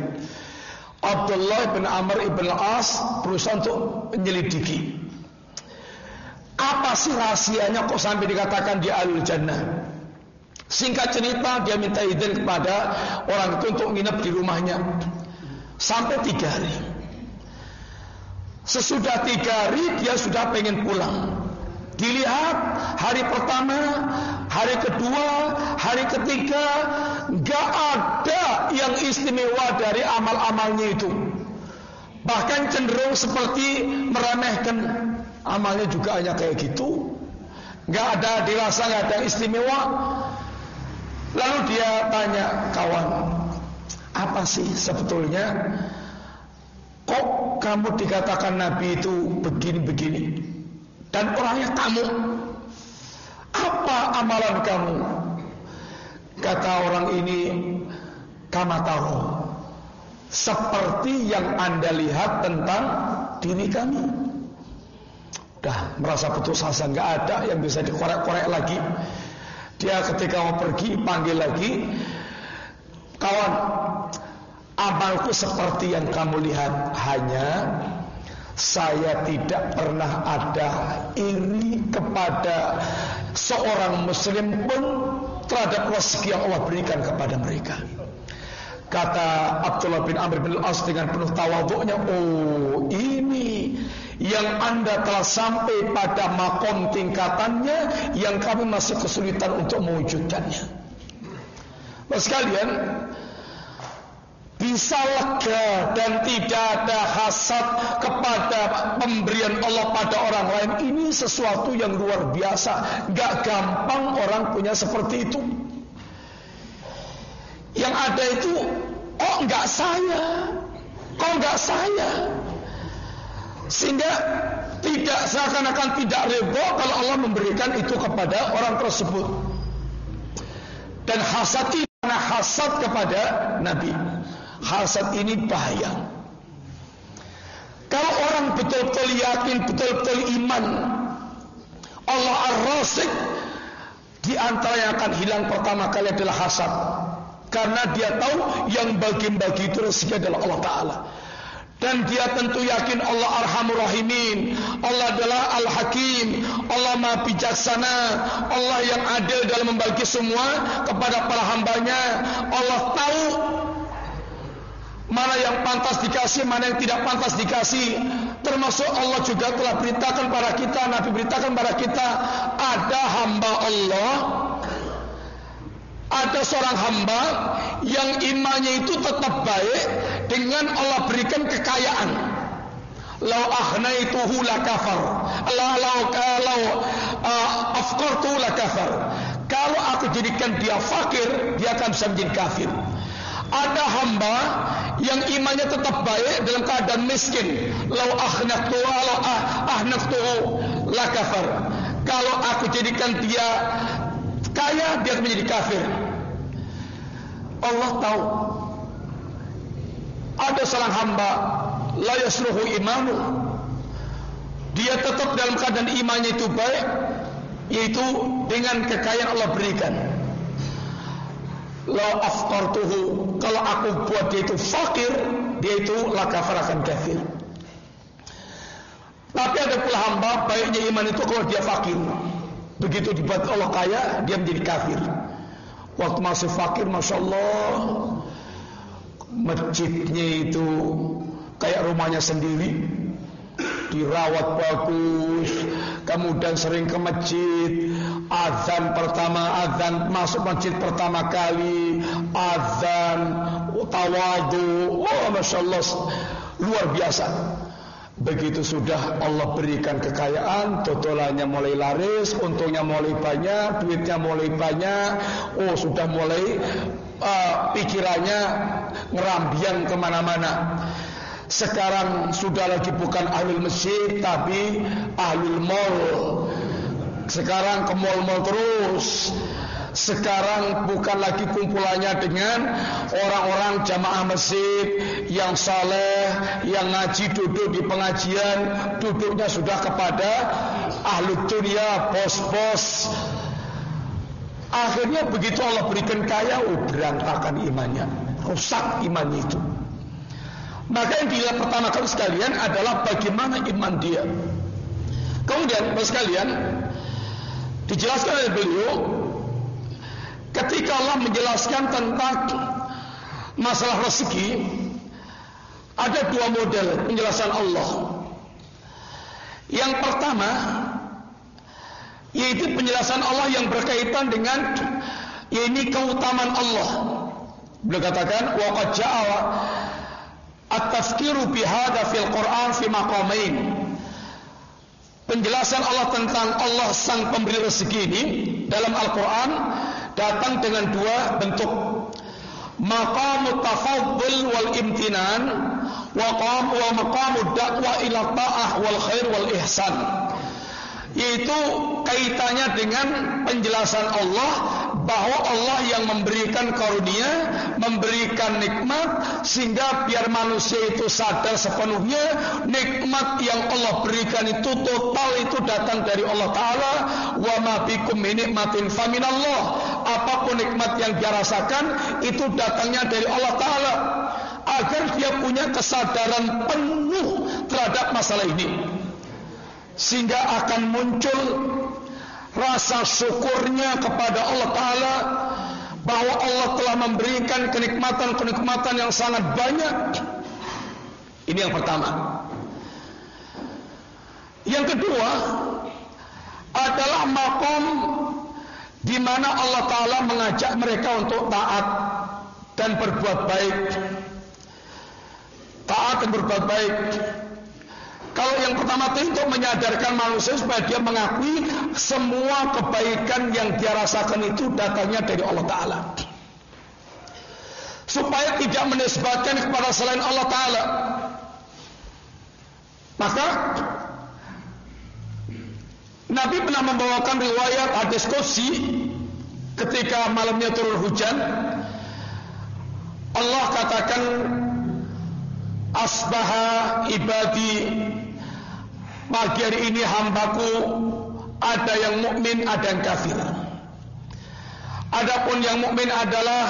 Abdullah bin Amr ibn As berusaha untuk menyelidiki. Apa sih rahasianya kok sampai dikatakan di alul jannah singkat cerita dia minta izin kepada orang itu untuk nginep di rumahnya sampai tiga hari sesudah tiga hari dia sudah pengen pulang dilihat hari pertama hari kedua hari ketiga Gak ada yang istimewa dari amal-amalnya itu. Bahkan cenderung seperti meremehkan amalnya juga hanya kayak gitu. Gak ada dirasa gak ada istimewa. Lalu dia tanya kawan, apa sih sebetulnya? Kok kamu dikatakan Nabi itu begini-begini? Dan orangnya kamu. Apa amalan kamu? Kata orang ini kama tahu. Seperti yang anda lihat tentang diri kami. Dah merasa putus asa. Nggak ada yang bisa dikorek-korek lagi. Dia ketika mau pergi panggil lagi kawan amalku seperti yang kamu lihat hanya saya tidak pernah ada iri kepada seorang muslim pun terhadap rezeki yang Allah berikan kepada mereka. Kata Abdullah bin Amr bin Al-As dengan penuh tawaduknya, oh ini yang anda telah sampai pada makom tingkatannya yang kami masih kesulitan untuk mewujudkannya. Mas sekalian, bisa lega dan tidak ada hasad kepada pemberian Allah pada orang lain. Ini sesuatu yang luar biasa. Gak gampang orang punya seperti itu. Yang ada itu oh enggak saya. Kok enggak saya sehingga tidak seakan-akan tidak rebo kalau Allah memberikan itu kepada orang tersebut dan hasad karena hasad kepada Nabi Hasad ini bahaya. Kalau orang betul-betul yakin, betul-betul iman, Allah ar-Rasid di antara yang akan hilang pertama kali adalah hasad. Karena dia tahu yang bagi-bagi itu rezeki adalah Allah Ta'ala. Dan dia tentu yakin Allah Arhamur Rahimin. Allah adalah Al-Hakim. Allah Maha Bijaksana. Allah yang adil dalam membagi semua kepada para hambanya. Allah tahu mana yang pantas dikasih mana yang tidak pantas dikasih. Termasuk Allah juga telah beritakan kepada kita Nabi beritakan kepada kita ada hamba Allah ada seorang hamba yang imannya itu tetap baik dengan Allah berikan kekayaan. Lau ahnaituhu. La lau kalau uh, afqartu lakafar. Kalau aku jadikan dia fakir, dia akan bisa menjadi kafir. Ada hamba yang imannya tetap baik dalam keadaan miskin. Lau ahnaqtu ah, ahnaqtu lakafar. Kalau aku jadikan dia kaya, dia akan menjadi kafir. Allah tahu. Ada seorang hamba la yasluhu imanu dia tetap dalam keadaan imannya itu baik yaitu dengan kekayaan Allah berikan. La afqartuhu kalau aku buat dia itu fakir dia itu la kafir akan kafir. Tapi ada pula hamba baiknya iman itu kalau dia fakir. Begitu dibuat Allah kaya dia menjadi kafir Waktu masih fakir Masya Allah. Masjidnya itu Kayak rumahnya sendiri. Dirawat bagus. Kemudian sering ke masjid. Azan pertama Azan masuk masjid pertama kali. Azan Tawadu Oh Masya Allah. Luar biasa Begitu sudah Allah berikan kekayaan, totolannya mulai laris, untungnya mulai banyak, duitnya mulai banyak, oh sudah mulai uh, pikirannya ngerambian ke mana-mana. Sekarang sudah lagi bukan ahlul masjid, tapi ahlul mall. Sekarang ke mall-mall terus. Sekarang bukan lagi kumpulannya dengan orang-orang jamaah masjid yang saleh, yang ngaji duduk di pengajian, duduknya sudah kepada ahlu dunia, bos-bos. Akhirnya begitu Allah berikan kaya, oh berantakan imannya, rusak imannya itu. Maka yang dilihat pertama kali sekalian adalah bagaimana iman dia. Kemudian, sekalian, dijelaskan oleh beliau Ketika Allah menjelaskan tentang masalah rezeki, ada dua model penjelasan Allah. Yang pertama, yaitu penjelasan Allah yang berkaitan dengan ini keutamaan Allah. Beliau katakan, wa qad ja'a at-tafkiru fil Qur'an fi maqamain. Penjelasan Allah tentang Allah sang pemberi rezeki ini dalam Al-Qur'an datang dengan dua bentuk. Maqamu tafaddul wal imtinan wa qam wa maqamu da'wa ila ta'ah wal khair wal ihsan yaitu kaitannya dengan penjelasan Allah bahwa Allah yang memberikan karunia, memberikan nikmat sehingga biar manusia itu sadar sepenuhnya nikmat yang Allah berikan itu total itu datang dari Allah taala. Wa ma bikum nikmatin faminallah apa pun nikmat yang dia rasakan itu datangnya dari Allah taala. Agar dia punya kesadaran penuh terhadap masalah ini sehingga akan muncul rasa syukurnya kepada Allah Ta'ala bahwa Allah telah memberikan kenikmatan-kenikmatan yang sangat banyak. Ini yang pertama. Yang kedua adalah makom di mana Allah Ta'ala mengajak mereka untuk taat dan berbuat baik. Taat dan berbuat baik kalau yang pertama itu untuk menyadarkan manusia supaya dia mengakui semua kebaikan yang dia rasakan itu datangnya dari Allah Ta'ala. Supaya tidak menisbatkan kepada selain Allah Ta'ala. Maka Nabi pernah membawakan riwayat hadis Qudsi ketika malamnya turun hujan. Allah katakan asbaha ibadi pagi hari ini hambaku ada yang mukmin ada yang kafir. Adapun yang mukmin adalah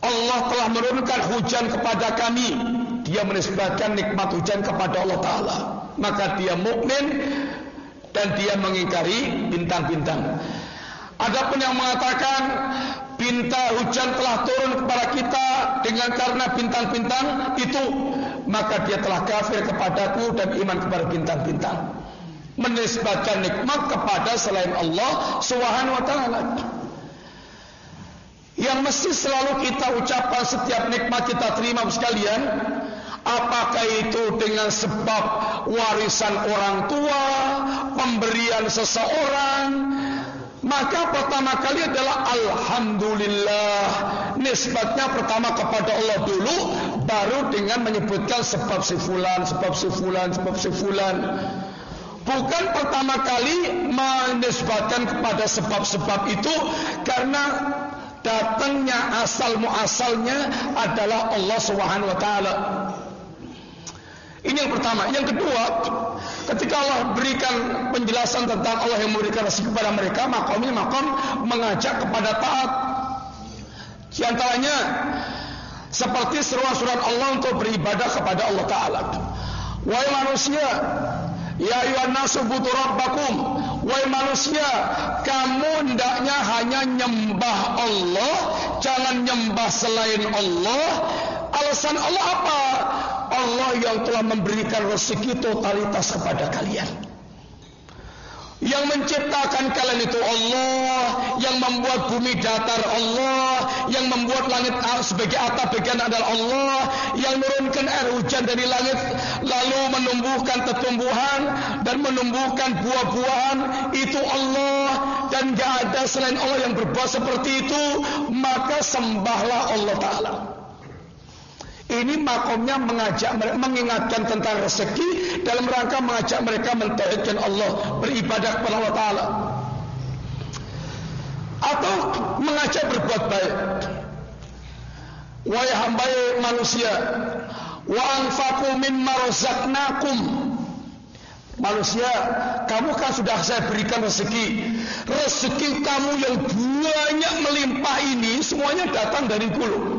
Allah telah menurunkan hujan kepada kami. Dia menisbatkan nikmat hujan kepada Allah Taala, maka dia mukmin dan dia mengingkari bintang-bintang. Adapun yang mengatakan bintang hujan telah turun kepada kita dengan karena bintang-bintang itu, maka dia telah kafir kepadaku dan iman kepada bintang-bintang. Menisbatkan nikmat kepada selain Allah Subhanahu wa taala. Yang mesti selalu kita ucapkan setiap nikmat kita terima sekalian Apakah itu dengan sebab warisan orang tua Pemberian seseorang Maka pertama kali adalah Alhamdulillah Nisbatnya pertama kepada Allah dulu Baru dengan menyebutkan sebab si fulan Sebab si fulan, sebab si fulan Bukan pertama kali menisbatkan kepada sebab-sebab itu Karena datangnya asal muasalnya adalah Allah Subhanahu wa taala. Ini yang pertama. Yang kedua, ketika Allah berikan penjelasan tentang Allah yang memberikan rezeki kepada mereka, makamnya makam mengajak kepada taat. Di antaranya seperti seruan surat Allah untuk beribadah kepada Allah Taala. Wahai manusia, ya ayuhan nasu butuh rabbakum Wahai manusia, kamu hendaknya hanya nyembah Allah, jangan nyembah selain Allah. Alasan Allah apa? Allah yang telah memberikan rezeki totalitas kepada kalian. Yang menciptakan kalian itu Allah Yang membuat bumi datar Allah Yang membuat langit sebagai atap bagian adalah Allah Yang menurunkan air hujan dari langit Lalu menumbuhkan tumbuhan Dan menumbuhkan buah-buahan Itu Allah. Dan tidak ada selain Allah yang berbuat seperti itu Maka sembahlah Allah Ta'ala ini makomnya mengajak mengingatkan tentang rezeki dalam rangka mengajak mereka mentauhidkan Allah, beribadah kepada Allah Taala. Atau mengajak berbuat baik. Wahai hamba manusia, wa anfaqu mimma razaqnakum. Manusia, kamu kan sudah saya berikan rezeki. Rezeki kamu yang banyak melimpah ini semuanya datang dari gulu.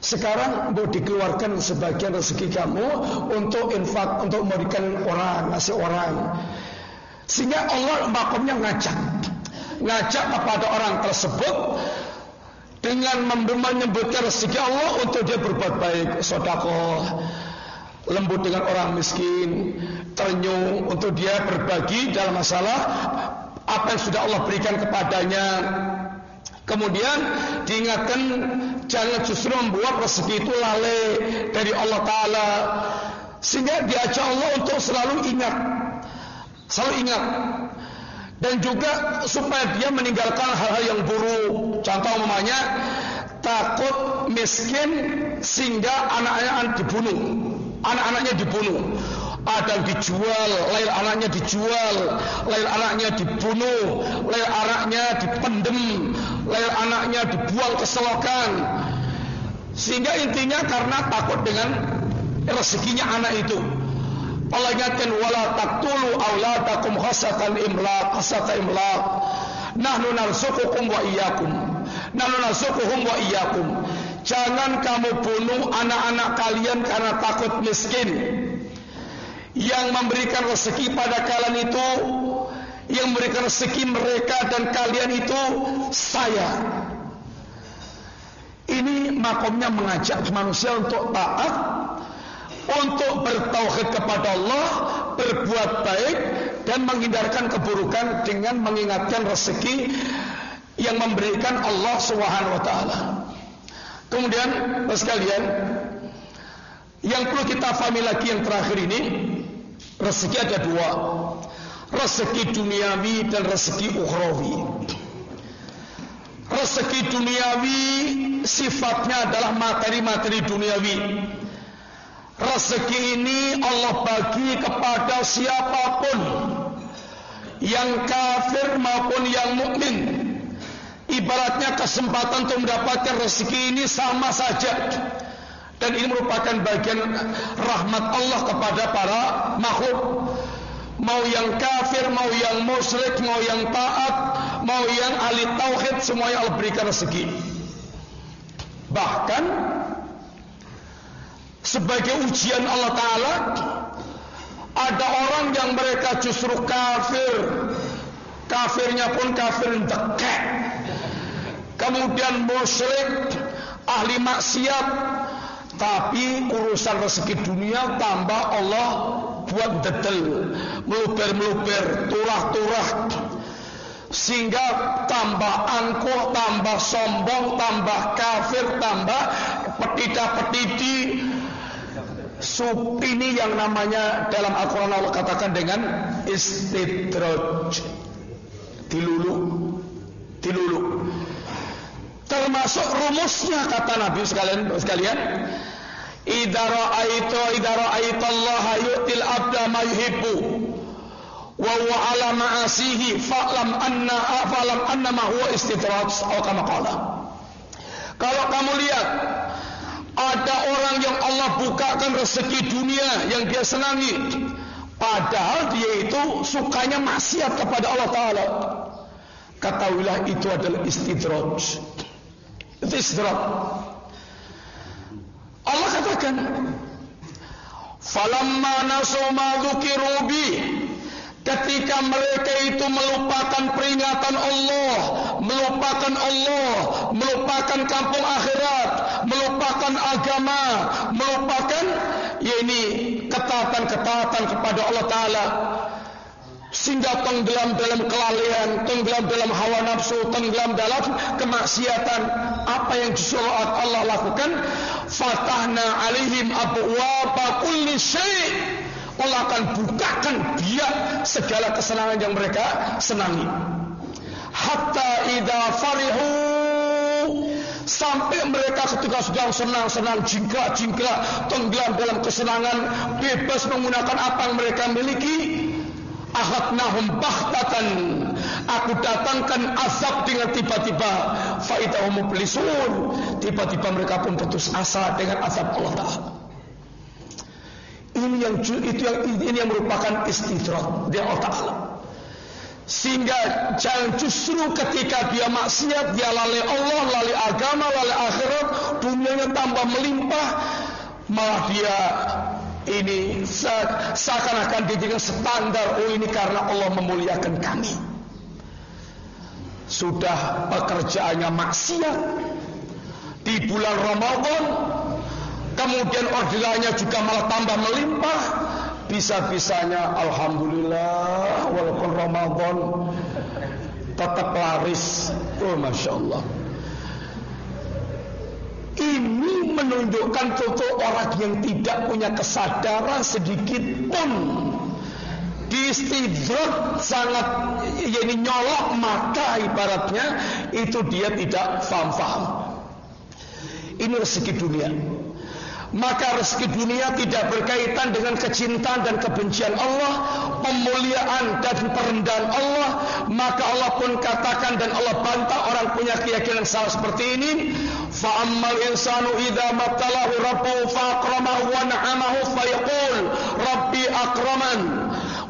Sekarang mau dikeluarkan sebagian rezeki kamu untuk infak, untuk memberikan orang, ngasih orang. Sehingga Allah makamnya ngajak. Ngajak kepada orang tersebut dengan menyebutkan rezeki Allah untuk dia berbuat baik, sodakoh, lembut dengan orang miskin, ternyuh untuk dia berbagi dalam masalah apa yang sudah Allah berikan kepadanya. Kemudian diingatkan jangan justru membuat rezeki itu lalai dari Allah Taala. Sehingga diajak Allah untuk selalu ingat. Selalu ingat. Dan juga supaya dia meninggalkan hal-hal yang buruk. Contoh umpamanya takut miskin sehingga anak-anaknya dibunuh. Anak-anaknya dibunuh. Ada dijual, lain anaknya dijual, lain anaknya dibunuh, lain anaknya dipendem, lain anaknya dibuang ke selokan. Sehingga intinya karena takut dengan rezekinya anak itu. Allah ingatkan wala taqtulu auladakum khasatan imlaq, khasata imlaq. Nahnu narzuqukum wa iyyakum. Nahnu narzuquhum wa iyyakum. Jangan kamu bunuh anak-anak kalian karena takut miskin yang memberikan rezeki pada kalian itu yang memberikan rezeki mereka dan kalian itu saya ini makomnya mengajak manusia untuk taat untuk bertauhid kepada Allah berbuat baik dan menghindarkan keburukan dengan mengingatkan rezeki yang memberikan Allah Subhanahu wa taala. Kemudian sekalian yang perlu kita fahami lagi yang terakhir ini Rezeki ada dua Rezeki duniawi dan rezeki ukhrawi. Rezeki duniawi sifatnya adalah materi-materi duniawi. Rezeki ini Allah bagi kepada siapa pun Yang kafir maupun yang mukmin. Ibaratnya kesempatan untuk mendapatkan rezeki ini sama saja. Dan ini merupakan bagian rahmat Allah kepada para makhluk mau yang kafir, mau yang musyrik, mau yang taat, mau yang ahli tauhid semuanya Allah berikan rezeki. Bahkan sebagai ujian Allah Ta'ala ada orang yang mereka justru kafir. Kafirnya pun kafir dekek kemudian musyrik ahli maksiat. Tapi urusan rezeki dunia tambah Allah buat dedel meluber-meluber turah-turah sehingga tambah angkuh, tambah sombong, tambah kafir, tambah petita-petiti ini yang namanya dalam Al-Quran Allah katakan dengan istidraj. Dilulu dilulu. Termasuk rumusnya kata Nabi sekalian sekalian idza ra'aita idza ra'aita Allah yu'til abda ma yuhibbu. Wa huwa ala ma'asihi fa'lam anna fa'lam anna ma huwa istidraj atau kama qala. Kalau kamu lihat ada orang yang Allah bukakan rezeki dunia yang dia senangi padahal dia itu sukanya maksiat kepada Allah taala. Ketahuilah itu adalah istidraj. Istidraj Allah katakan falamma nasu ma dzukiru Ketika mereka itu melupakan peringatan Allah, melupakan Allah, melupakan kampung akhirat, melupakan agama, melupakan ya ini ketaatan-ketaatan kepada Allah Taala, sehingga tenggelam dalam kelalaian, tenggelam dalam hawa nafsu, tenggelam dalam kemaksiatan. Apa yang disuruh Allah lakukan? Fatahna alaihim abwaaba kulli syai' Allah akan bukakan dia segala kesenangan yang mereka senangi. Hatta idza farihu sampai mereka ketika sedang senang-senang jingkrak-jingkrak tenggelam dalam kesenangan bebas menggunakan apa yang mereka miliki akhadnahum bahtatan aku datangkan azab dengan tiba-tiba. Faidahum mublisun. Tiba-tiba mereka pun putus asa dengan azab Allah Taala. Ini yang itu yang ini yang merupakan istidrak dia Allah Taala. Sehingga jangan justru ketika dia maksiat, dia lalai Allah, lalai agama, lalai akhirat, dunianya tambah melimpah, malah dia ini seakan-akan dijadikan standar. Oh ini karena Allah memuliakan kami. Sudah pekerjaannya maksiat di bulan Ramadan kemudian orderannya juga malah tambah melimpah bisa-bisanya Alhamdulillah walaupun Ramadan tetap laris oh Masya Allah ini menunjukkan tutup orang yang tidak punya kesadaran sedikit pun. Distidrot sangat ini nyolok mata ibaratnya itu dia tidak faham-faham. Ini rezeki dunia maka rezeki dunia tidak berkaitan dengan kecintaan dan kebencian Allah, pemuliaan dan perendahan Allah, maka Allah pun katakan dan Allah bantah orang punya keyakinan salah seperti ini. Fa ammal insanu idza matalahu rabbuhu fa akramahu wa na'amahu fa yaqul rabbi akraman.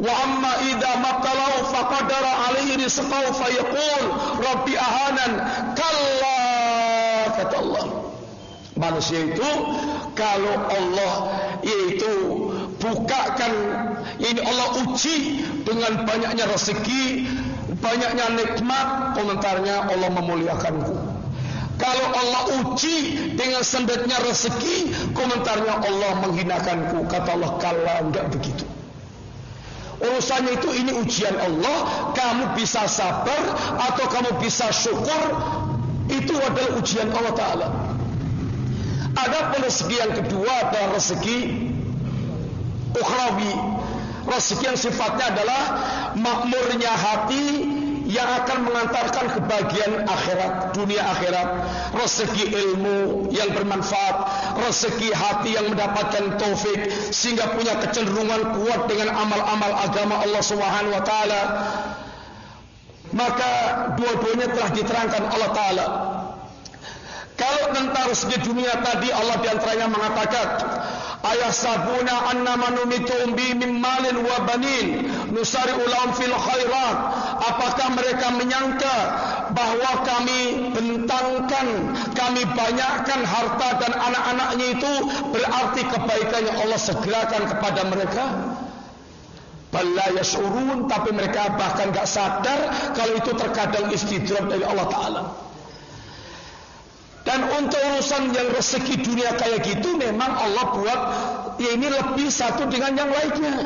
Wa amma idza matalahu fa qadara alaihi rizqahu fa yaqul rabbi ahanan. Kalla kata Allah manusia itu kalau Allah yaitu bukakan ini Allah uji dengan banyaknya rezeki, banyaknya nikmat, komentarnya Allah memuliakanku. Kalau Allah uji dengan sempitnya rezeki, komentarnya Allah menghinakanku. Kata Allah, kalau enggak begitu. Urusannya itu ini ujian Allah, kamu bisa sabar atau kamu bisa syukur, itu adalah ujian Allah Ta'ala. Ada rezeki yang kedua adalah rezeki ukhrawi. Rezeki yang sifatnya adalah makmurnya hati yang akan mengantarkan kebahagiaan akhirat, dunia akhirat, rezeki ilmu yang bermanfaat, rezeki hati yang mendapatkan taufik sehingga punya kecenderungan kuat dengan amal-amal agama Allah Subhanahu wa taala. Maka dua-duanya telah diterangkan Allah taala kalau tentang rezeki dunia tadi Allah diantaranya mengatakan Ayah sabuna anna manumitum bi min malin wa banin nusari ulam fil khairat apakah mereka menyangka bahwa kami bentangkan, kami banyakkan harta dan anak-anaknya itu berarti kebaikan yang Allah segerakan kepada mereka. Bala yasurun tapi mereka bahkan gak sadar kalau itu terkadang istidrak dari Allah Ta'ala. Dan untuk urusan yang rezeki dunia kayak gitu memang Allah buat ya ini lebih satu dengan yang lainnya.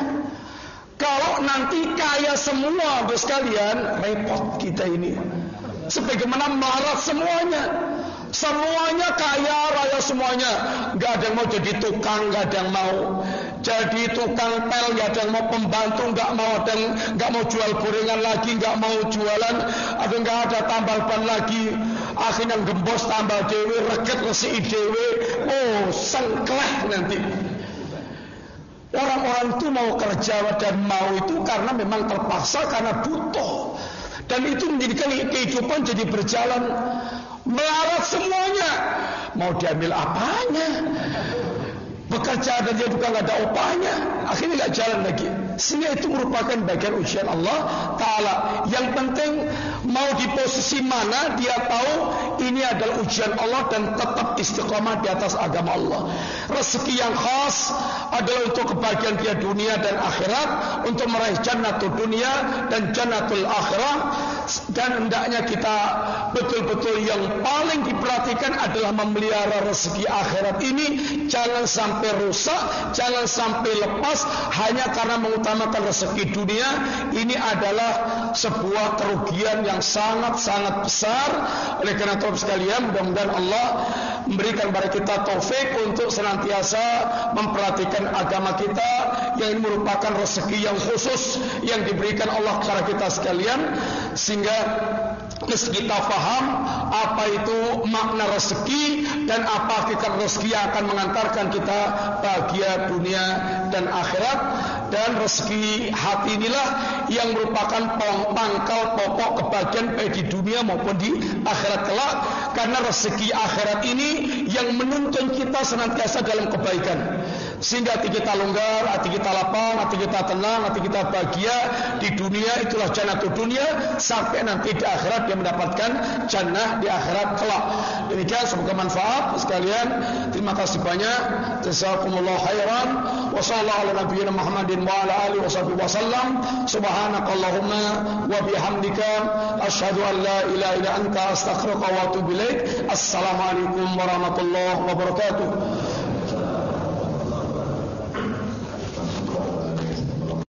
Kalau nanti kaya semua bos kalian, repot kita ini. Sebagaimana marat semuanya. Semuanya kaya raya semuanya. Gak ada yang mau jadi tukang, gak ada yang mau jadi tukang pel, gak ada yang mau pembantu, gak mau ada yang gak mau jual gorengan lagi, gak mau jualan, ada gak ada tambal ban lagi. Akhirnya gembos tambal dewe, reket resi dewe. Oh, sengkleh nanti. Orang-orang itu mau kerja dan mau itu karena memang terpaksa karena butuh. Dan itu menjadikan kehidupan jadi berjalan melarat semuanya. Mau diambil apanya? Bekerja juga nggak ada upahnya. Akhirnya nggak jalan lagi. Sehingga itu merupakan bagian ujian Allah Ta'ala Yang penting mau di posisi mana dia tahu ini adalah ujian Allah dan tetap istiqomah di atas agama Allah Rezeki yang khas adalah untuk kebahagiaan dia dunia dan akhirat Untuk meraih jannatul dunia dan jannatul akhirat Dan hendaknya kita betul-betul yang paling diperhatikan adalah memelihara rezeki akhirat ini. Jangan sampai rusak, jangan sampai lepas Hanya karena mengutamakan rezeki dunia. Ini adalah sebuah kerugian yang sangat-sangat besar. Oleh karena itu sekalian mudah-mudahan Allah memberikan kepada kita taufik untuk senantiasa memperhatikan agama kita yang ini merupakan rezeki yang khusus yang diberikan Allah kepada kita sekalian sehingga kita faham apa itu makna rezeki dan apa hakikat rezeki yang akan mengantarkan kita bahagia dunia dan akhirat. Dan rezeki hati inilah yang merupakan pangkal pokok kebahagiaan baik di dunia maupun di akhirat kelak. Karena rezeki akhirat ini yang menuntun kita senantiasa dalam kebaikan sehingga hati kita longgar, hati kita lapang, hati kita tenang, hati kita bahagia di dunia itulah jannah dunia sampai nanti di akhirat dia mendapatkan jannah di akhirat kelak. Demikian semoga manfaat sekalian. Terima kasih banyak. Jazakumullah khairan. Wa sallallahu ala nabiyyina Muhammadin wa ala alihi wa wasallam. Subhanakallahumma wa bihamdika asyhadu an la ilaha illa anta astaghfiruka wa atubu ilaik. Assalamualaikum warahmatullahi wabarakatuh.